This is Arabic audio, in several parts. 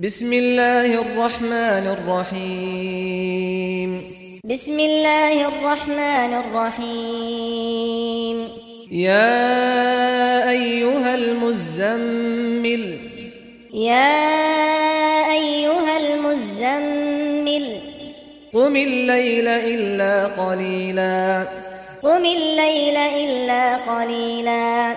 بسم الله الرحمن الرحيم بسم الله الرحمن الرحيم يا ايها المزمل يا ايها المزمل قم الليل الا قليلا قم الليل الا قليلا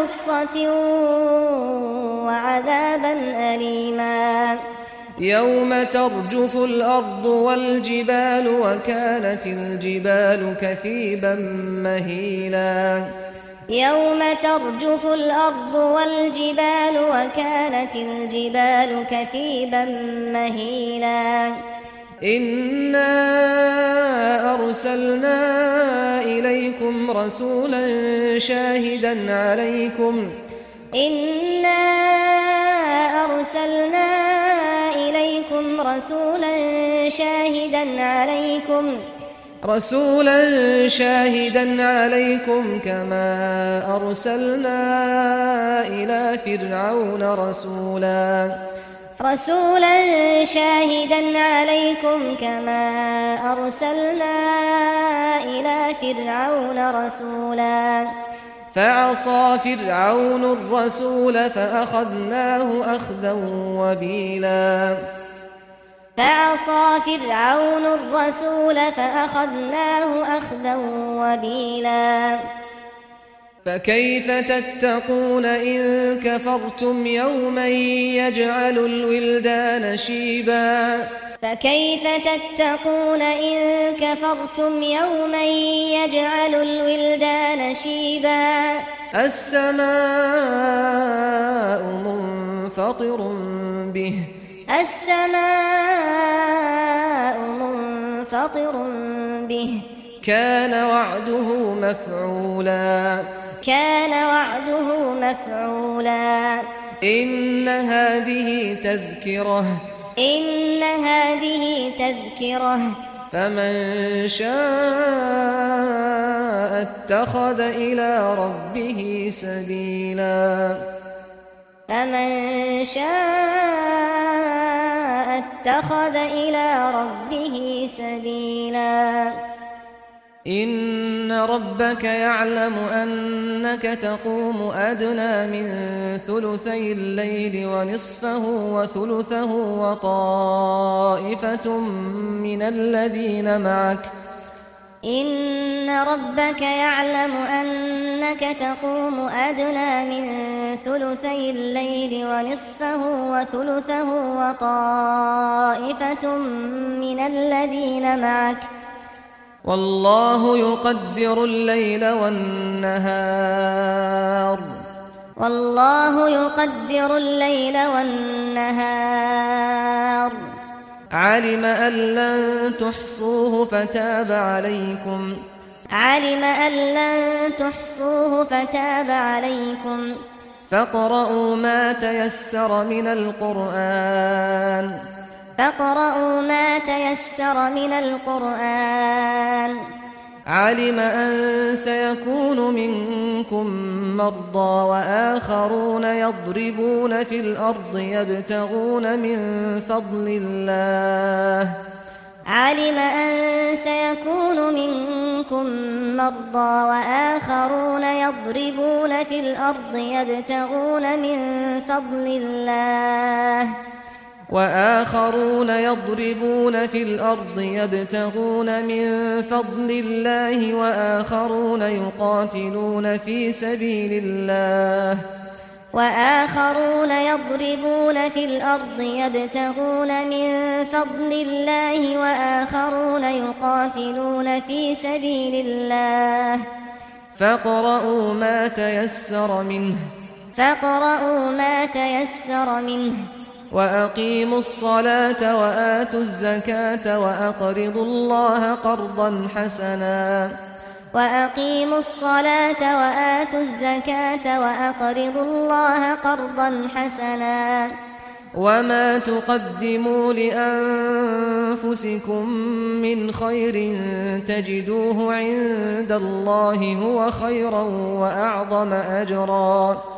غصة وعذابا أليما. يوم ترجف الأرض والجبال وكانت الجبال كثيبا مهيلا. يوم ترجف الأرض والجبال وكانت الجبال كثيبا مهيلا. إنا أرسلنا إليكم رسولا شاهدا عليكم إنا أرسلنا إليكم رسولا شاهدا عليكم رسولا شاهدا عليكم كما أرسلنا إلى فرعون رسولا رسولا شاهدا عليكم كما أرسلنا إلى فرعون رسولا. فعصى فرعون الرسول فأخذناه أخذا وبيلا. فعصى فرعون الرسول فأخذناه أخذا وبيلا. فكيف تتقون إن كفرتم يوما يجعل الولدان شيبا؟ فكيف تتقون إن كفرتم يوما يجعل الولدان شيبا؟ السماء منفطر به. السماء منفطر به. كان وعده مفعولا. كان وعده مفعولا. إن هذه تذكرة. إن هذه تذكرة. فمن شاء اتخذ إلى ربه سبيلا. فمن شاء اتخذ إلى ربه سبيلا. ان ربك يعلم انك تقوم ادنى من ثلثي الليل ونصفه وثلثه وطائفه من الذين معك ان ربك يعلم انك تقوم ادنى من ثلثي الليل ونصفه وثلثه وطائفه من الذين معك والله يقدر الليل والنهار. والله يقدر الليل والنهار. علم أن لن تحصوه فتاب عليكم. علم أن لن تحصوه فتاب عليكم. فاقرؤوا ما تيسر من القرآن. فاقرؤوا ما تيسر من القرآن. علم أن سيكون منكم مرضى وآخرون يضربون في الأرض يبتغون من فضل الله. علم أن سيكون منكم مرضى وآخرون يضربون في الأرض يبتغون من فضل الله. وآخرون يضربون في الأرض يبتغون من فضل الله وآخرون يقاتلون في سبيل الله. وآخرون يضربون في الأرض يبتغون من فضل الله وآخرون يقاتلون في سبيل الله. فاقرؤوا ما تيسر منه. فاقرؤوا ما تيسر منه. وأقيموا الصلاة وآتوا الزكاة وأقرضوا الله قرضا حسنا. وأقيموا الصلاة وآتوا الزكاة وأقرضوا الله قرضا حسنا. وما تقدموا لأنفسكم من خير تجدوه عند الله هو خيرا وأعظم أجرا.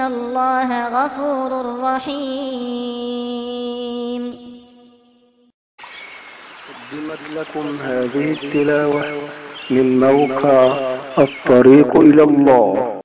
ان الله غفور رحيم قدمت لكم هذه التلاوه من موقع الطريق إلى الله